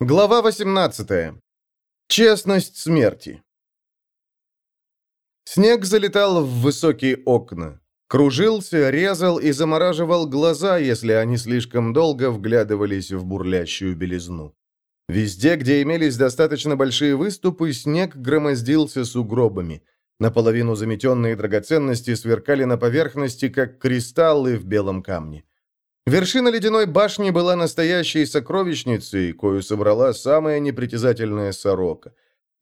Глава 18. Честность смерти. Снег залетал в высокие окна. Кружился, резал и замораживал глаза, если они слишком долго вглядывались в бурлящую белизну. Везде, где имелись достаточно большие выступы, снег громоздился сугробами. Наполовину заметенные драгоценности сверкали на поверхности, как кристаллы в белом камне. Вершина ледяной башни была настоящей сокровищницей, кою собрала самая непритязательная сорока.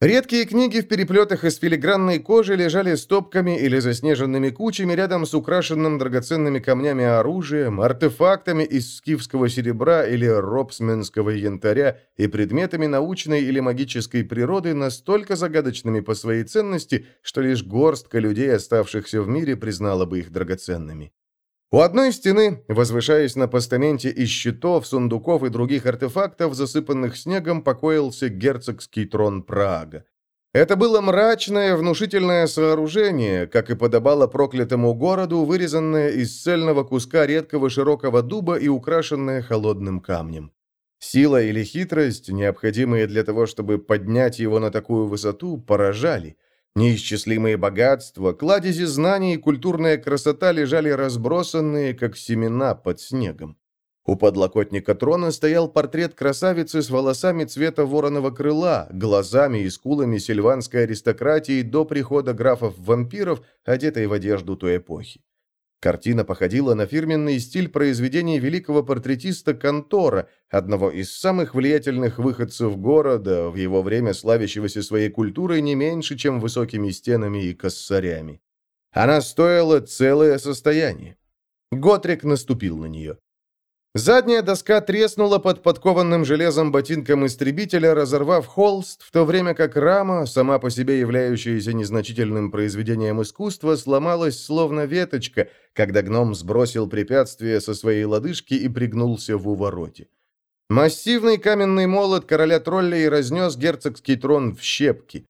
Редкие книги в переплетах из филигранной кожи лежали стопками или заснеженными кучами рядом с украшенным драгоценными камнями оружием, артефактами из скифского серебра или робсменского янтаря и предметами научной или магической природы настолько загадочными по своей ценности, что лишь горстка людей, оставшихся в мире, признала бы их драгоценными. У одной стены, возвышаясь на постаменте из щитов, сундуков и других артефактов, засыпанных снегом, покоился герцогский трон Прага. Это было мрачное, внушительное сооружение, как и подобало проклятому городу, вырезанное из цельного куска редкого широкого дуба и украшенное холодным камнем. Сила или хитрость, необходимые для того, чтобы поднять его на такую высоту, поражали – Неисчислимые богатства, кладези знаний и культурная красота лежали разбросанные, как семена под снегом. У подлокотника трона стоял портрет красавицы с волосами цвета вороного крыла, глазами и скулами сильванской аристократии до прихода графов-вампиров, одетой в одежду той эпохи. Картина походила на фирменный стиль произведений великого портретиста Кантора, одного из самых влиятельных выходцев города, в его время славящегося своей культурой не меньше, чем высокими стенами и косарями. Она стоила целое состояние. Готрик наступил на нее. Задняя доска треснула под подкованным железом ботинком истребителя, разорвав холст, в то время как рама, сама по себе являющаяся незначительным произведением искусства, сломалась словно веточка, когда гном сбросил препятствие со своей лодыжки и пригнулся в увороте. Массивный каменный молот короля троллей разнес герцогский трон в щепки.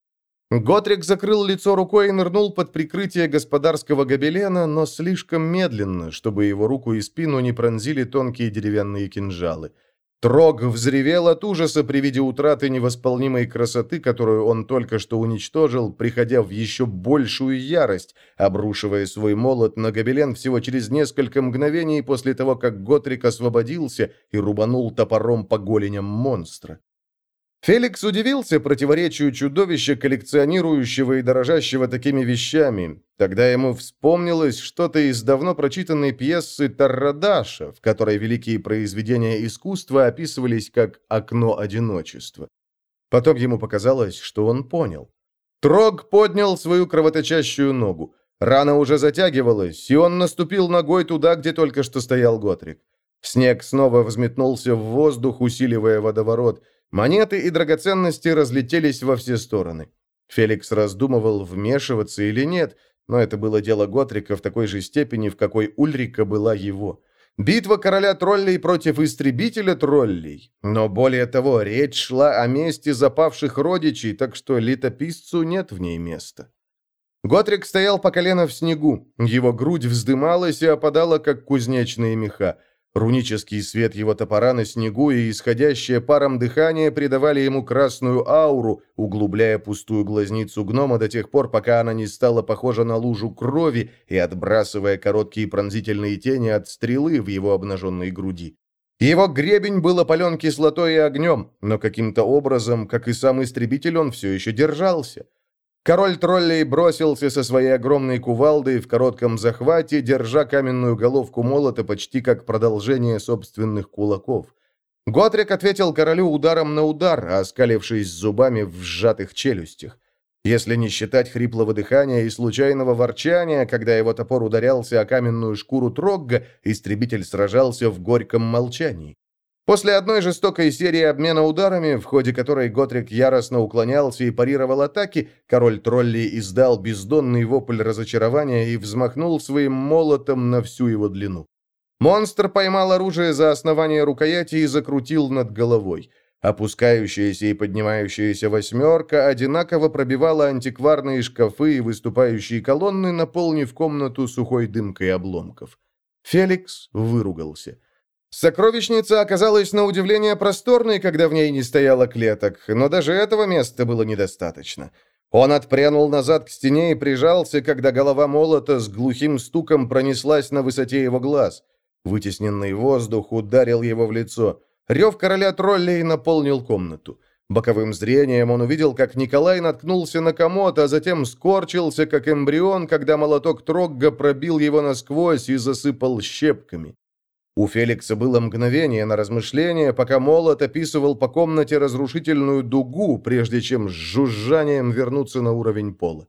Готрик закрыл лицо рукой и нырнул под прикрытие господарского гобелена, но слишком медленно, чтобы его руку и спину не пронзили тонкие деревянные кинжалы. Трог взревел от ужаса при виде утраты невосполнимой красоты, которую он только что уничтожил, приходя в еще большую ярость, обрушивая свой молот на гобелен всего через несколько мгновений после того, как Готрик освободился и рубанул топором по голеням монстра. Феликс удивился противоречию чудовища, коллекционирующего и дорожащего такими вещами. Тогда ему вспомнилось что-то из давно прочитанной пьесы Таррадаша, в которой великие произведения искусства описывались как «окно одиночества». Потом ему показалось, что он понял. Трог поднял свою кровоточащую ногу. Рана уже затягивалась, и он наступил ногой туда, где только что стоял Готрик. Снег снова взметнулся в воздух, усиливая водоворот – Монеты и драгоценности разлетелись во все стороны. Феликс раздумывал, вмешиваться или нет, но это было дело Готрика в такой же степени, в какой Ульрика была его. Битва короля троллей против истребителя троллей. Но более того, речь шла о месте запавших родичей, так что летописцу нет в ней места. Готрик стоял по колено в снегу. Его грудь вздымалась и опадала, как кузнечные меха. Рунический свет его топора на снегу и исходящее паром дыхание придавали ему красную ауру, углубляя пустую глазницу гнома до тех пор, пока она не стала похожа на лужу крови и отбрасывая короткие пронзительные тени от стрелы в его обнаженной груди. Его гребень был опален кислотой и огнем, но каким-то образом, как и сам истребитель, он все еще держался. Король троллей бросился со своей огромной кувалдой в коротком захвате, держа каменную головку молота почти как продолжение собственных кулаков. Готрик ответил королю ударом на удар, оскалившись зубами в сжатых челюстях. Если не считать хриплого дыхания и случайного ворчания, когда его топор ударялся о каменную шкуру Трогга, истребитель сражался в горьком молчании. После одной жестокой серии обмена ударами, в ходе которой Готрик яростно уклонялся и парировал атаки, король троллей издал бездонный вопль разочарования и взмахнул своим молотом на всю его длину. Монстр поймал оружие за основание рукояти и закрутил над головой. Опускающаяся и поднимающаяся восьмерка одинаково пробивала антикварные шкафы и выступающие колонны, наполнив комнату сухой дымкой обломков. Феликс выругался. Сокровищница оказалась на удивление просторной, когда в ней не стояло клеток, но даже этого места было недостаточно. Он отпрянул назад к стене и прижался, когда голова молота с глухим стуком пронеслась на высоте его глаз. Вытесненный воздух ударил его в лицо. Рев короля троллей наполнил комнату. Боковым зрением он увидел, как Николай наткнулся на комод, а затем скорчился, как эмбрион, когда молоток Трогга пробил его насквозь и засыпал щепками. У Феликса было мгновение на размышление, пока молот описывал по комнате разрушительную дугу, прежде чем с жужжанием вернуться на уровень пола.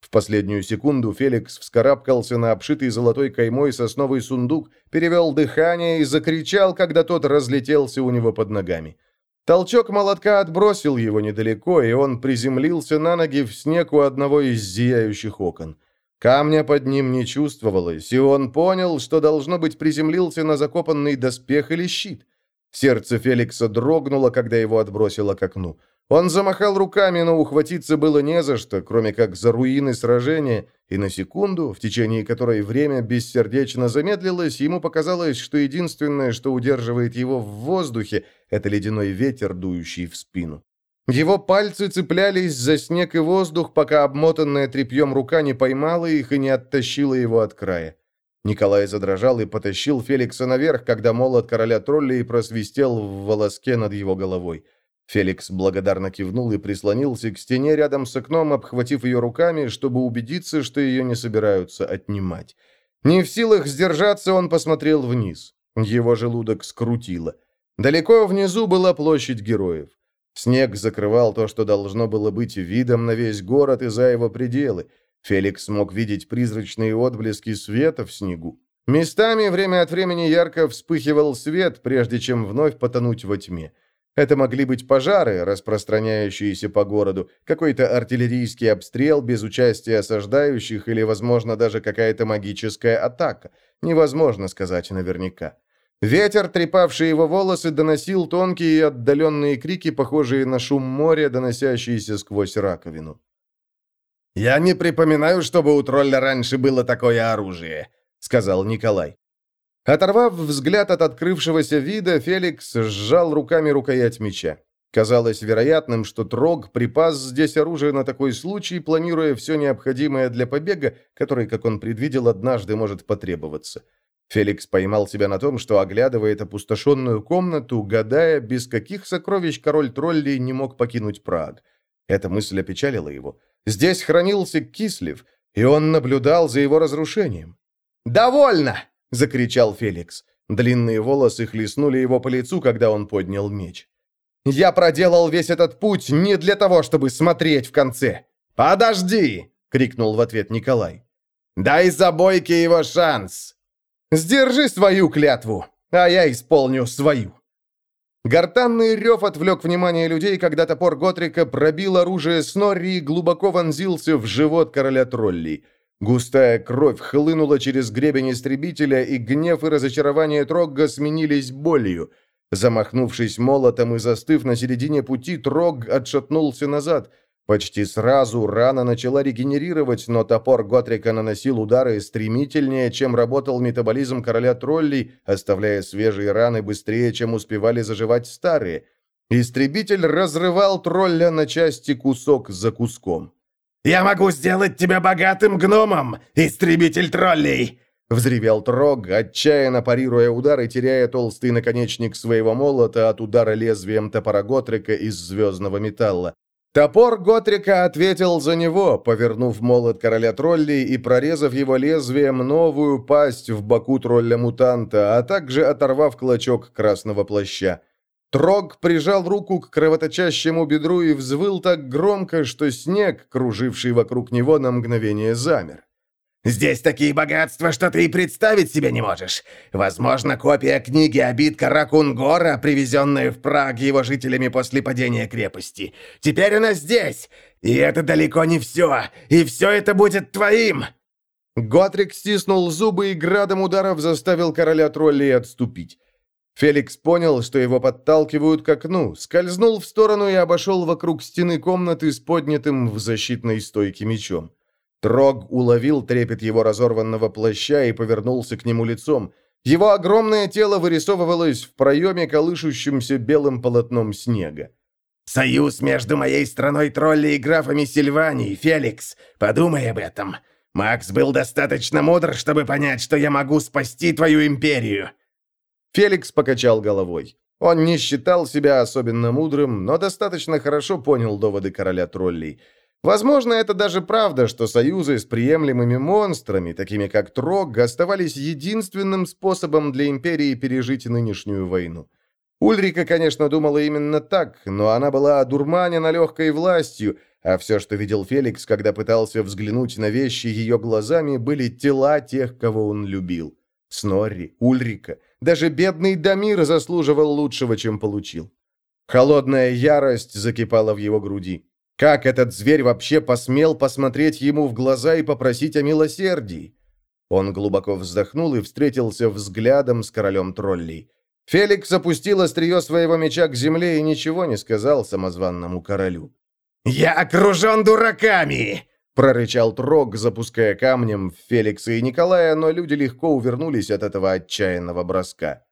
В последнюю секунду Феликс вскарабкался на обшитый золотой каймой сосновый сундук, перевел дыхание и закричал, когда тот разлетелся у него под ногами. Толчок молотка отбросил его недалеко, и он приземлился на ноги в снег у одного из зияющих окон. Камня под ним не чувствовалось, и он понял, что, должно быть, приземлился на закопанный доспех или щит. Сердце Феликса дрогнуло, когда его отбросило к окну. Он замахал руками, но ухватиться было не за что, кроме как за руины сражения, и на секунду, в течение которой время бессердечно замедлилось, ему показалось, что единственное, что удерживает его в воздухе, это ледяной ветер, дующий в спину. Его пальцы цеплялись за снег и воздух, пока обмотанная тряпьем рука не поймала их и не оттащила его от края. Николай задрожал и потащил Феликса наверх, когда молот короля троллей просвистел в волоске над его головой. Феликс благодарно кивнул и прислонился к стене рядом с окном, обхватив ее руками, чтобы убедиться, что ее не собираются отнимать. Не в силах сдержаться, он посмотрел вниз. Его желудок скрутило. Далеко внизу была площадь героев. Снег закрывал то, что должно было быть видом на весь город и за его пределы. Феликс мог видеть призрачные отблески света в снегу. Местами время от времени ярко вспыхивал свет, прежде чем вновь потонуть во тьме. Это могли быть пожары, распространяющиеся по городу, какой-то артиллерийский обстрел без участия осаждающих или, возможно, даже какая-то магическая атака. Невозможно сказать наверняка. Ветер, трепавший его волосы, доносил тонкие и отдаленные крики, похожие на шум моря, доносящиеся сквозь раковину. «Я не припоминаю, чтобы у тролля раньше было такое оружие», — сказал Николай. Оторвав взгляд от открывшегося вида, Феликс сжал руками рукоять меча. Казалось вероятным, что Трог припас здесь оружие на такой случай, планируя все необходимое для побега, который, как он предвидел, однажды может потребоваться. Феликс поймал себя на том, что оглядывает опустошенную комнату, гадая, без каких сокровищ король троллей не мог покинуть Праг. Эта мысль опечалила его. Здесь хранился Кислив, и он наблюдал за его разрушением. «Довольно!» — закричал Феликс. Длинные волосы хлестнули его по лицу, когда он поднял меч. «Я проделал весь этот путь не для того, чтобы смотреть в конце!» «Подожди!» — крикнул в ответ Николай. «Дай забойке его шанс!» «Сдержи свою клятву, а я исполню свою!» Гортанный рев отвлек внимание людей, когда топор Готрика пробил оружие Снорри и глубоко вонзился в живот короля троллей — Густая кровь хлынула через гребень истребителя, и гнев и разочарование Трогга сменились болью. Замахнувшись молотом и застыв на середине пути, Трогг отшатнулся назад. Почти сразу рана начала регенерировать, но топор Готрика наносил удары стремительнее, чем работал метаболизм короля троллей, оставляя свежие раны быстрее, чем успевали заживать старые. Истребитель разрывал тролля на части кусок за куском. «Я могу сделать тебя богатым гномом, истребитель троллей!» Взревел Трог, отчаянно парируя удар и теряя толстый наконечник своего молота от удара лезвием топора Готрика из звездного металла. Топор Готрика ответил за него, повернув молот короля троллей и прорезав его лезвием новую пасть в боку тролля-мутанта, а также оторвав клочок красного плаща. Трог прижал руку к кровоточащему бедру и взвыл так громко, что снег, круживший вокруг него, на мгновение замер. «Здесь такие богатства, что ты и представить себе не можешь. Возможно, копия книги обидка Ракунгора, привезенная в Праг его жителями после падения крепости. Теперь она здесь, и это далеко не все, и все это будет твоим!» Готрик стиснул зубы и градом ударов заставил короля троллей отступить. Феликс понял, что его подталкивают к окну, скользнул в сторону и обошел вокруг стены комнаты с поднятым в защитной стойке мечом. Трог уловил трепет его разорванного плаща и повернулся к нему лицом. Его огромное тело вырисовывалось в проеме, колышущимся белым полотном снега. «Союз между моей страной тролли и графами Сильвании, Феликс. Подумай об этом. Макс был достаточно мудр, чтобы понять, что я могу спасти твою империю». Феликс покачал головой. Он не считал себя особенно мудрым, но достаточно хорошо понял доводы короля троллей. Возможно, это даже правда, что союзы с приемлемыми монстрами, такими как Трог, оставались единственным способом для империи пережить нынешнюю войну. Ульрика, конечно, думала именно так, но она была одурманена легкой властью, а все, что видел Феликс, когда пытался взглянуть на вещи ее глазами, были тела тех, кого он любил. Снорри, Ульрика, даже бедный Дамир заслуживал лучшего, чем получил. Холодная ярость закипала в его груди. Как этот зверь вообще посмел посмотреть ему в глаза и попросить о милосердии? Он глубоко вздохнул и встретился взглядом с королем троллей. Феликс опустил острие своего меча к земле и ничего не сказал самозванному королю. «Я окружен дураками!» прорычал Трог, запуская камнем в Феликса и Николая, но люди легко увернулись от этого отчаянного броска.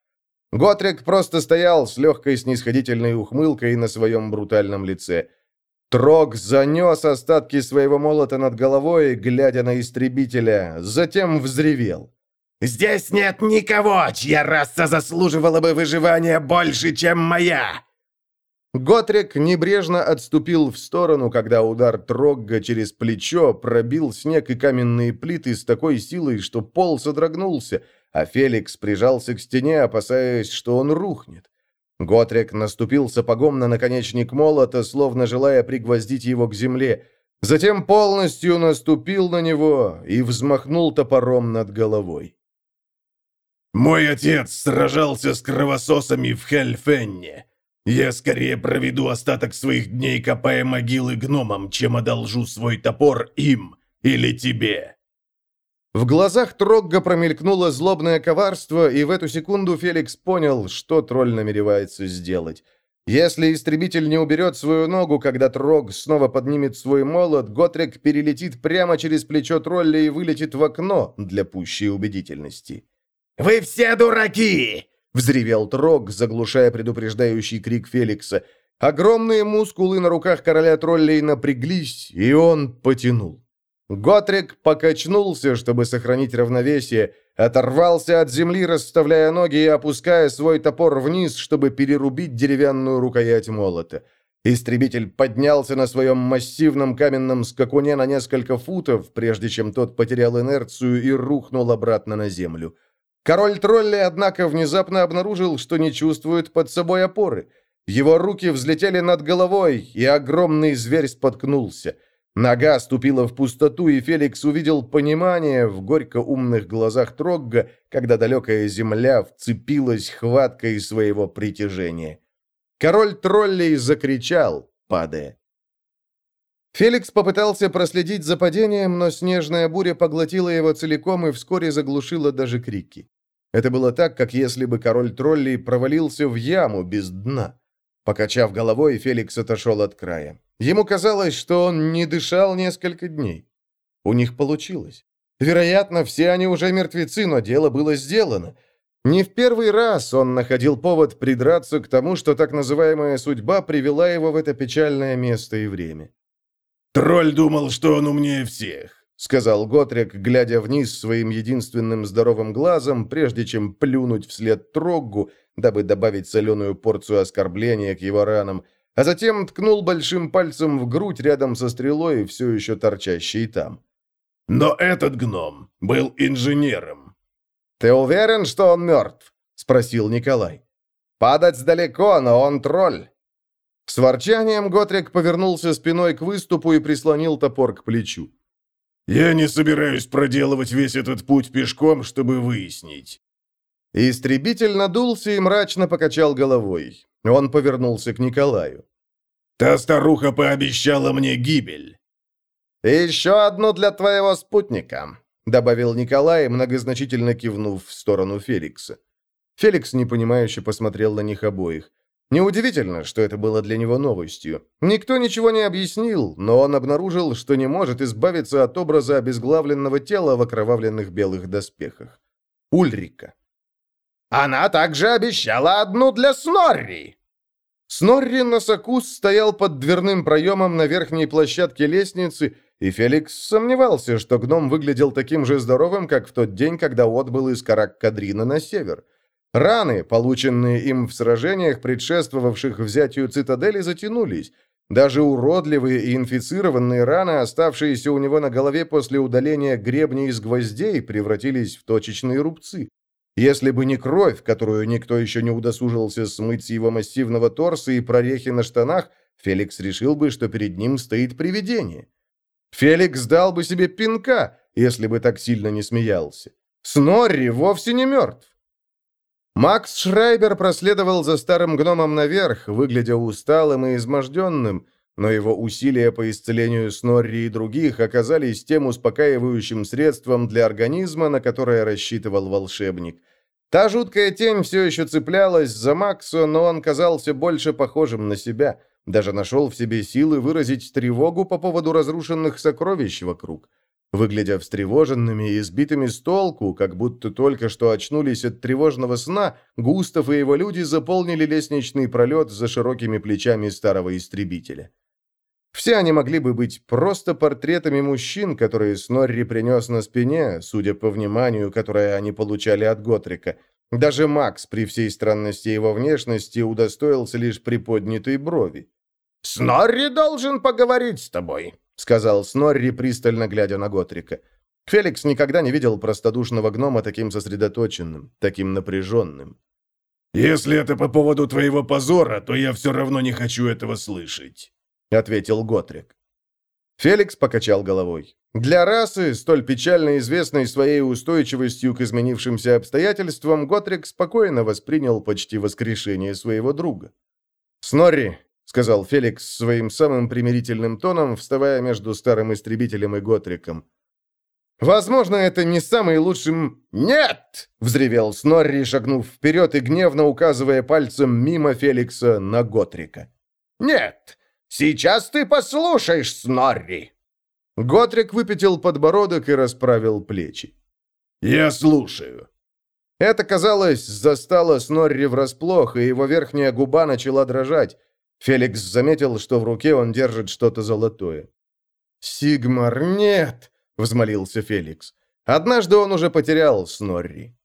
Готрик просто стоял с легкой снисходительной ухмылкой на своем брутальном лице. Трог занес остатки своего молота над головой, глядя на истребителя, затем взревел. «Здесь нет никого, чья раса заслуживала бы выживания больше, чем моя!» Готрик небрежно отступил в сторону, когда удар Трогга через плечо пробил снег и каменные плиты с такой силой, что пол содрогнулся, а Феликс прижался к стене, опасаясь, что он рухнет. Готрик наступил сапогом на наконечник молота, словно желая пригвоздить его к земле, затем полностью наступил на него и взмахнул топором над головой. «Мой отец сражался с кровососами в Хельфенне. Я скорее проведу остаток своих дней, копая могилы гномам, чем одолжу свой топор им или тебе». В глазах Трогга промелькнуло злобное коварство, и в эту секунду Феликс понял, что тролль намеревается сделать. Если истребитель не уберет свою ногу, когда Трог снова поднимет свой молот, Готрик перелетит прямо через плечо тролля и вылетит в окно для пущей убедительности. «Вы все дураки!» — взревел Трог, заглушая предупреждающий крик Феликса. Огромные мускулы на руках короля троллей напряглись, и он потянул. Готрик покачнулся, чтобы сохранить равновесие, оторвался от земли, расставляя ноги и опуская свой топор вниз, чтобы перерубить деревянную рукоять молота. Истребитель поднялся на своем массивном каменном скакуне на несколько футов, прежде чем тот потерял инерцию и рухнул обратно на землю. Король троллей, однако, внезапно обнаружил, что не чувствует под собой опоры. Его руки взлетели над головой, и огромный зверь споткнулся. Нога ступила в пустоту, и Феликс увидел понимание в горько умных глазах Трогга, когда далекая земля вцепилась хваткой своего притяжения. Король троллей закричал, падая. Феликс попытался проследить за падением, но снежная буря поглотила его целиком и вскоре заглушила даже крики. Это было так, как если бы король троллей провалился в яму без дна. Покачав головой, Феликс отошел от края. Ему казалось, что он не дышал несколько дней. У них получилось. Вероятно, все они уже мертвецы, но дело было сделано. Не в первый раз он находил повод придраться к тому, что так называемая судьба привела его в это печальное место и время. «Тролль думал, что он умнее всех. — сказал Готрик, глядя вниз своим единственным здоровым глазом, прежде чем плюнуть вслед Троггу, дабы добавить соленую порцию оскорбления к его ранам, а затем ткнул большим пальцем в грудь рядом со стрелой, все еще торчащей там. «Но этот гном был инженером». «Ты уверен, что он мертв?» — спросил Николай. «Падать далеко, но он тролль». С ворчанием Готрик повернулся спиной к выступу и прислонил топор к плечу. Я не собираюсь проделывать весь этот путь пешком, чтобы выяснить». Истребитель надулся и мрачно покачал головой. Он повернулся к Николаю. «Та старуха пообещала мне гибель». «Еще одну для твоего спутника», — добавил Николай, многозначительно кивнув в сторону Феликса. Феликс непонимающе посмотрел на них обоих. Неудивительно, что это было для него новостью. Никто ничего не объяснил, но он обнаружил, что не может избавиться от образа обезглавленного тела в окровавленных белых доспехах. Ульрика. Она также обещала одну для Снорри!» Снорри Носокус стоял под дверным проемом на верхней площадке лестницы, и Феликс сомневался, что гном выглядел таким же здоровым, как в тот день, когда отбыл из Карак-Кадрина на север. Раны, полученные им в сражениях, предшествовавших взятию цитадели, затянулись. Даже уродливые и инфицированные раны, оставшиеся у него на голове после удаления гребня из гвоздей, превратились в точечные рубцы. Если бы не кровь, которую никто еще не удосужился смыть с его массивного торса и прорехи на штанах, Феликс решил бы, что перед ним стоит привидение. Феликс дал бы себе пинка, если бы так сильно не смеялся. Снорри вовсе не мертв. Макс Шрайбер проследовал за старым гномом наверх, выглядя усталым и изможденным, но его усилия по исцелению Снорри и других оказались тем успокаивающим средством для организма, на которое рассчитывал волшебник. Та жуткая тень все еще цеплялась за Макса, но он казался больше похожим на себя, даже нашел в себе силы выразить тревогу по поводу разрушенных сокровищ вокруг. Выглядя встревоженными и сбитыми с толку, как будто только что очнулись от тревожного сна, Густав и его люди заполнили лестничный пролет за широкими плечами старого истребителя. Все они могли бы быть просто портретами мужчин, которые Снорри принес на спине, судя по вниманию, которое они получали от Готрика. Даже Макс, при всей странности его внешности, удостоился лишь приподнятой брови. «Снорри должен поговорить с тобой», — сказал Снорри, пристально глядя на Готрика. Феликс никогда не видел простодушного гнома таким сосредоточенным, таким напряженным. «Если это по поводу твоего позора, то я все равно не хочу этого слышать», — ответил Готрик. Феликс покачал головой. Для расы, столь печально известной своей устойчивостью к изменившимся обстоятельствам, Готрик спокойно воспринял почти воскрешение своего друга. «Снорри, — сказал Феликс своим самым примирительным тоном, вставая между старым истребителем и Готриком. «Возможно, это не самый лучшим...» «Нет!» — взревел Снорри, шагнув вперед и гневно указывая пальцем мимо Феликса на Готрика. «Нет! Сейчас ты послушаешь, Снорри!» Готрик выпятил подбородок и расправил плечи. «Я слушаю». Это, казалось, застало Снорри врасплох, и его верхняя губа начала дрожать. Феликс заметил, что в руке он держит что-то золотое. «Сигмар, нет!» — взмолился Феликс. Однажды он уже потерял Снорри.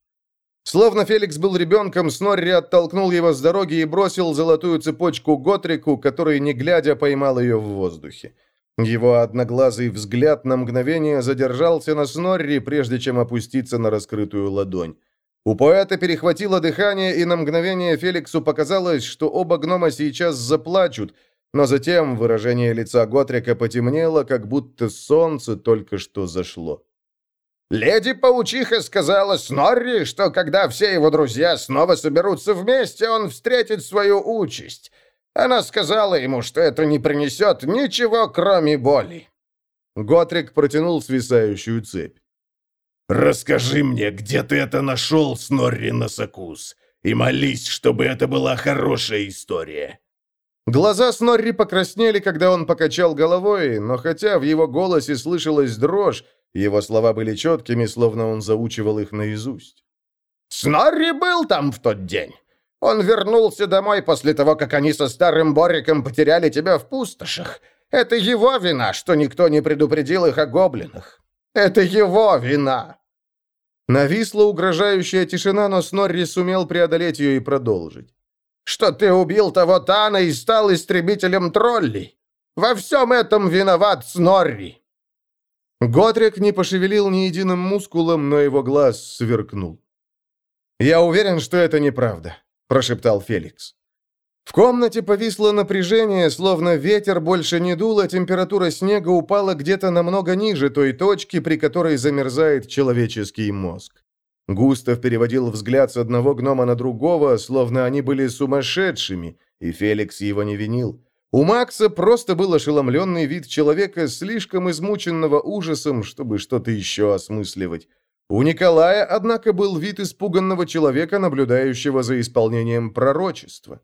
Словно Феликс был ребенком, Снорри оттолкнул его с дороги и бросил золотую цепочку Готрику, который, не глядя, поймал ее в воздухе. Его одноглазый взгляд на мгновение задержался на Снорри, прежде чем опуститься на раскрытую ладонь. У поэта перехватило дыхание, и на мгновение Феликсу показалось, что оба гнома сейчас заплачут, но затем выражение лица Готрика потемнело, как будто солнце только что зашло. «Леди-паучиха сказала Снорри, что когда все его друзья снова соберутся вместе, он встретит свою участь. Она сказала ему, что это не принесет ничего, кроме боли». Готрик протянул свисающую цепь. «Расскажи мне, где ты это нашел, Снорри Носокус, и молись, чтобы это была хорошая история». Глаза Снорри покраснели, когда он покачал головой, но хотя в его голосе слышалась дрожь, его слова были четкими, словно он заучивал их наизусть. «Снорри был там в тот день. Он вернулся домой после того, как они со старым Бориком потеряли тебя в пустошах. Это его вина, что никто не предупредил их о гоблинах. Это его вина!» Нависла угрожающая тишина, но Снорри сумел преодолеть ее и продолжить. «Что ты убил того Тана и стал истребителем троллей? Во всем этом виноват Снорри!» Готрик не пошевелил ни единым мускулом, но его глаз сверкнул. «Я уверен, что это неправда», — прошептал Феликс. В комнате повисло напряжение, словно ветер больше не дул, а температура снега упала где-то намного ниже той точки, при которой замерзает человеческий мозг. Густав переводил взгляд с одного гнома на другого, словно они были сумасшедшими, и Феликс его не винил. У Макса просто был ошеломленный вид человека, слишком измученного ужасом, чтобы что-то еще осмысливать. У Николая, однако, был вид испуганного человека, наблюдающего за исполнением пророчества.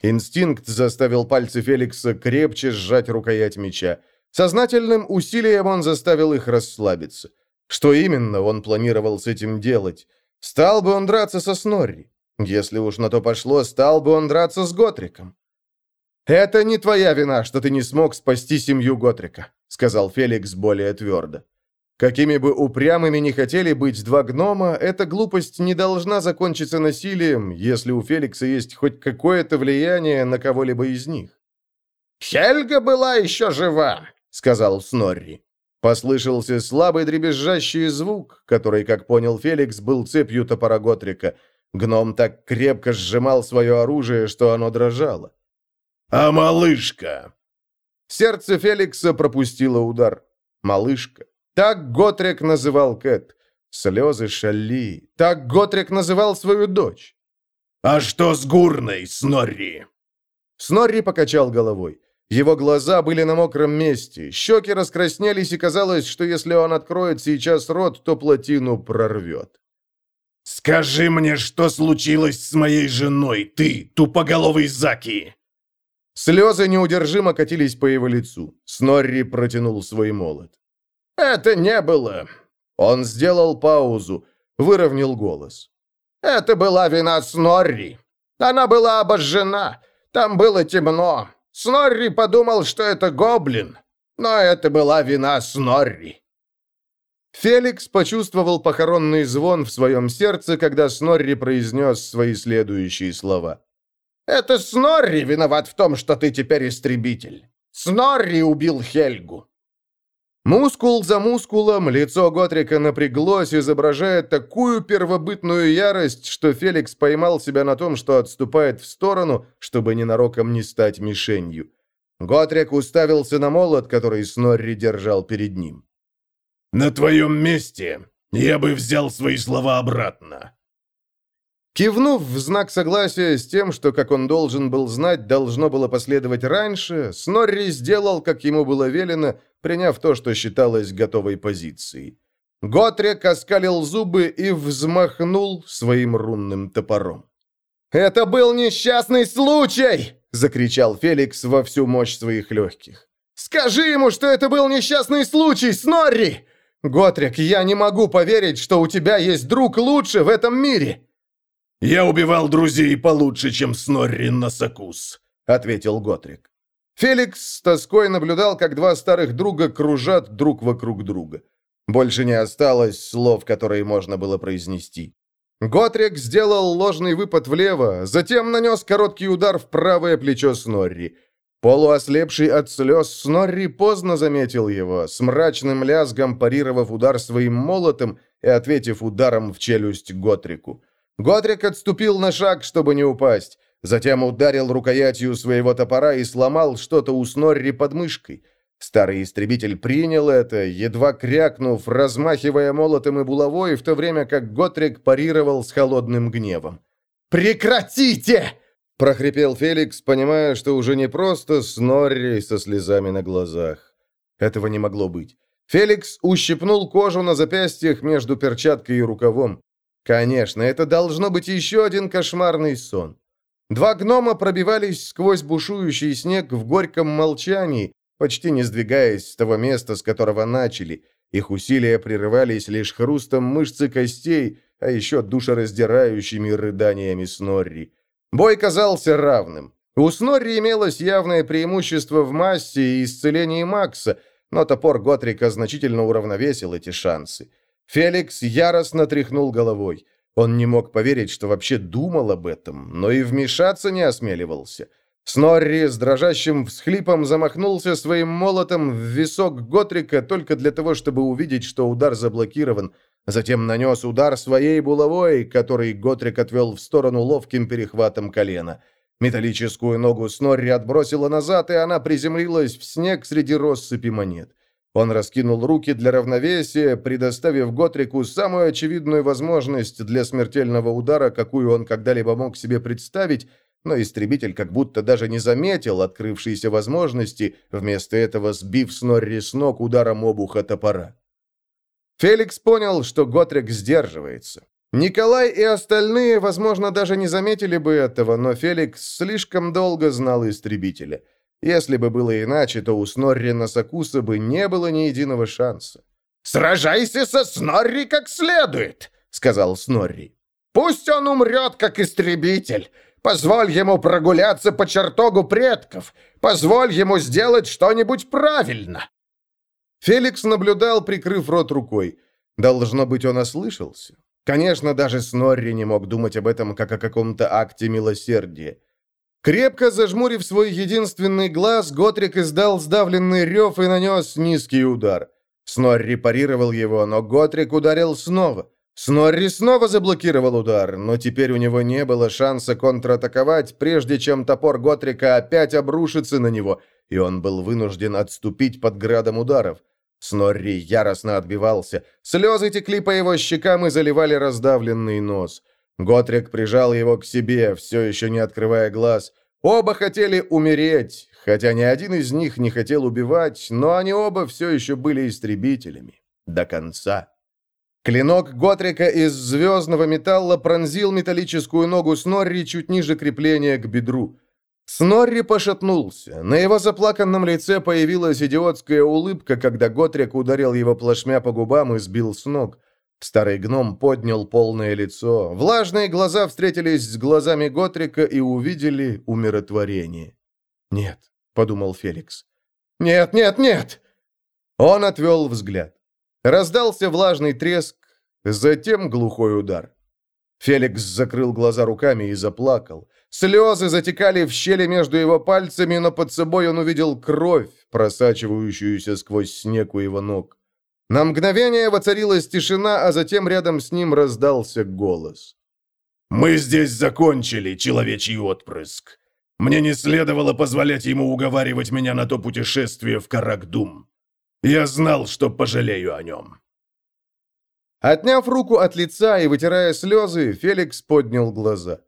Инстинкт заставил пальцы Феликса крепче сжать рукоять меча. Сознательным усилием он заставил их расслабиться. Что именно он планировал с этим делать? Стал бы он драться со Снорри. Если уж на то пошло, стал бы он драться с Готриком. «Это не твоя вина, что ты не смог спасти семью Готрика», — сказал Феликс более твердо. Какими бы упрямыми ни хотели быть два гнома, эта глупость не должна закончиться насилием, если у Феликса есть хоть какое-то влияние на кого-либо из них. «Хельга была еще жива», — сказал Снорри. Послышался слабый дребезжащий звук, который, как понял Феликс, был цепью топора Готрика. Гном так крепко сжимал свое оружие, что оно дрожало. «А малышка?» Сердце Феликса пропустило удар. «Малышка». Так Готрик называл Кэт. Слезы шали. Так Готрик называл свою дочь. «А что с Гурной, Снорри?» Снорри покачал головой. Его глаза были на мокром месте, щеки раскраснелись, и казалось, что если он откроет сейчас рот, то плотину прорвет. «Скажи мне, что случилось с моей женой, ты, тупоголовый Заки!» Слезы неудержимо катились по его лицу. Снорри протянул свой молот. «Это не было...» Он сделал паузу, выровнял голос. «Это была вина Снорри. Она была обожжена. Там было темно. Снорри подумал, что это гоблин, но это была вина Снорри. Феликс почувствовал похоронный звон в своем сердце, когда Снорри произнес свои следующие слова. «Это Снорри виноват в том, что ты теперь истребитель. Снорри убил Хельгу. Мускул за мускулом лицо Готрика напряглось, изображая такую первобытную ярость, что Феликс поймал себя на том, что отступает в сторону, чтобы ненароком не стать мишенью. Готрик уставился на молот, который Снорри держал перед ним. «На твоем месте я бы взял свои слова обратно», Кивнув в знак согласия с тем, что, как он должен был знать, должно было последовать раньше, Снорри сделал, как ему было велено, приняв то, что считалось готовой позицией. Готрек оскалил зубы и взмахнул своим рунным топором. «Это был несчастный случай!» — закричал Феликс во всю мощь своих легких. «Скажи ему, что это был несчастный случай, Снорри! Готрек, я не могу поверить, что у тебя есть друг лучше в этом мире!» «Я убивал друзей получше, чем Снорри Носокус», — ответил Готрик. Феликс с тоской наблюдал, как два старых друга кружат друг вокруг друга. Больше не осталось слов, которые можно было произнести. Готрик сделал ложный выпад влево, затем нанес короткий удар в правое плечо Снорри. Полуослепший от слез Снорри поздно заметил его, с мрачным лязгом парировав удар своим молотом и ответив ударом в челюсть Готрику. Готрик отступил на шаг, чтобы не упасть. Затем ударил рукоятью своего топора и сломал что-то у Снорри под мышкой. Старый истребитель принял это, едва крякнув, размахивая молотом и булавой, в то время как Готрик парировал с холодным гневом. «Прекратите!» — прохрипел Феликс, понимая, что уже не просто Снорри со слезами на глазах. Этого не могло быть. Феликс ущипнул кожу на запястьях между перчаткой и рукавом. Конечно, это должно быть еще один кошмарный сон. Два гнома пробивались сквозь бушующий снег в горьком молчании, почти не сдвигаясь с того места, с которого начали. Их усилия прерывались лишь хрустом мышц и костей, а еще душераздирающими рыданиями Снорри. Бой казался равным. У Снорри имелось явное преимущество в массе и исцелении Макса, но топор Готрика значительно уравновесил эти шансы. Феликс яростно тряхнул головой. Он не мог поверить, что вообще думал об этом, но и вмешаться не осмеливался. Снорри с дрожащим всхлипом замахнулся своим молотом в висок Готрика только для того, чтобы увидеть, что удар заблокирован. Затем нанес удар своей булавой, который Готрик отвел в сторону ловким перехватом колена. Металлическую ногу Снорри отбросила назад, и она приземлилась в снег среди россыпи монет. Он раскинул руки для равновесия, предоставив Готрику самую очевидную возможность для смертельного удара, какую он когда-либо мог себе представить, но истребитель как будто даже не заметил открывшейся возможности, вместо этого сбив Снорри с ног ударом обуха топора. Феликс понял, что Готрик сдерживается. Николай и остальные, возможно, даже не заметили бы этого, но Феликс слишком долго знал истребителя. Если бы было иначе, то у Снорри Носокуса бы не было ни единого шанса. «Сражайся со Снорри как следует!» — сказал Снорри. «Пусть он умрет, как истребитель. Позволь ему прогуляться по чертогу предков. Позволь ему сделать что-нибудь правильно». Феликс наблюдал, прикрыв рот рукой. Должно быть, он ослышался. Конечно, даже Снорри не мог думать об этом, как о каком-то акте милосердия. Крепко зажмурив свой единственный глаз, Готрик издал сдавленный рев и нанес низкий удар. Снорри парировал его, но Готрик ударил снова. Снорри снова заблокировал удар, но теперь у него не было шанса контратаковать, прежде чем топор Готрика опять обрушится на него, и он был вынужден отступить под градом ударов. Снорри яростно отбивался. Слезы текли по его щекам и заливали раздавленный нос. Готрик прижал его к себе, все еще не открывая глаз. Оба хотели умереть, хотя ни один из них не хотел убивать, но они оба все еще были истребителями. До конца. Клинок Готрика из звездного металла пронзил металлическую ногу Снорри чуть ниже крепления к бедру. Снорри пошатнулся. На его заплаканном лице появилась идиотская улыбка, когда Готрик ударил его плашмя по губам и сбил с ног. Старый гном поднял полное лицо. Влажные глаза встретились с глазами Готрика и увидели умиротворение. «Нет», — подумал Феликс. «Нет, нет, нет!» Он отвел взгляд. Раздался влажный треск, затем глухой удар. Феликс закрыл глаза руками и заплакал. Слезы затекали в щели между его пальцами, но под собой он увидел кровь, просачивающуюся сквозь снег у его ног. На мгновение воцарилась тишина, а затем рядом с ним раздался голос. «Мы здесь закончили, человечий отпрыск. Мне не следовало позволять ему уговаривать меня на то путешествие в Каракдум. Я знал, что пожалею о нем». Отняв руку от лица и вытирая слезы, Феликс поднял глаза.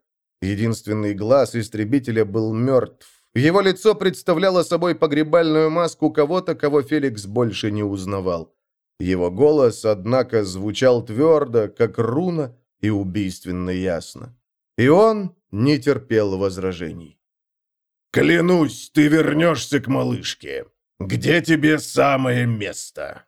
Единственный глаз истребителя был мертв. Его лицо представляло собой погребальную маску кого-то, кого Феликс больше не узнавал. Его голос, однако, звучал твердо, как руна, и убийственно ясно. И он не терпел возражений. «Клянусь, ты вернешься к малышке. Где тебе самое место?»